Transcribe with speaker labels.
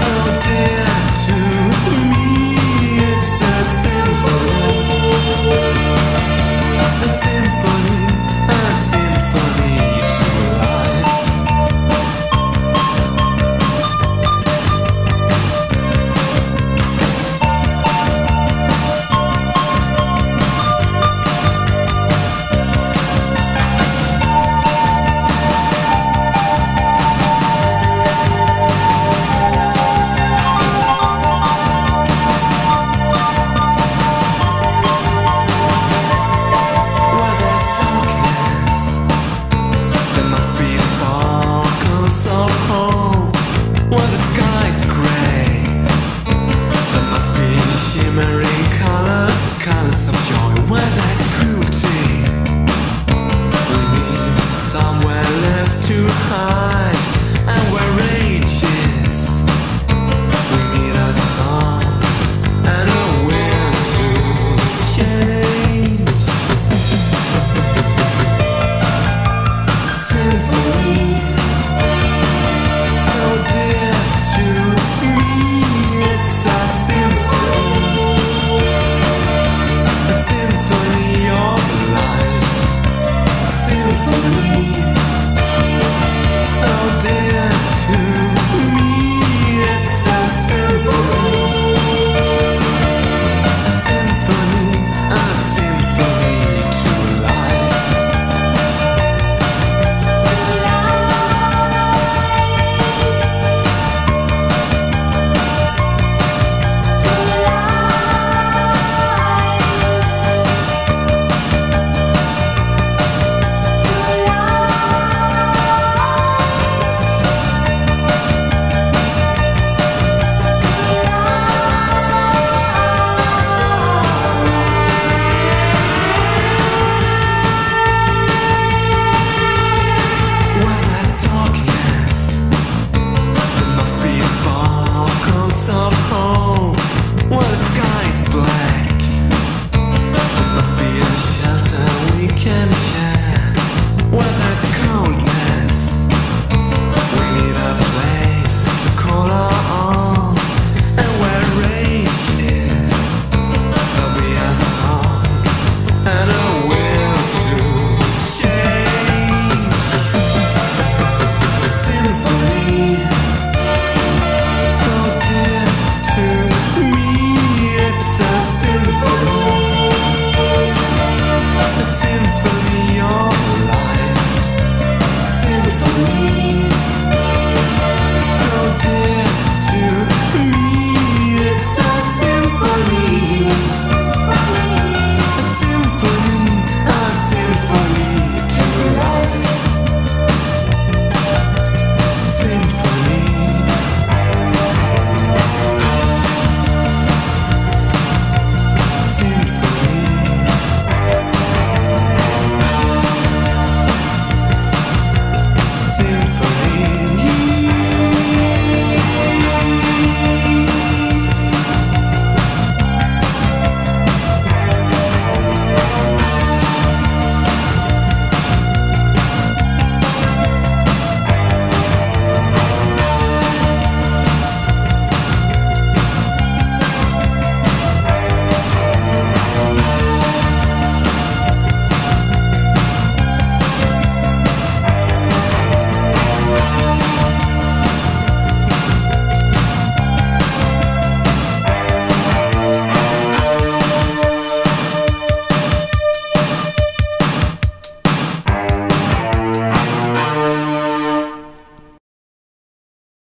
Speaker 1: So dear. memory.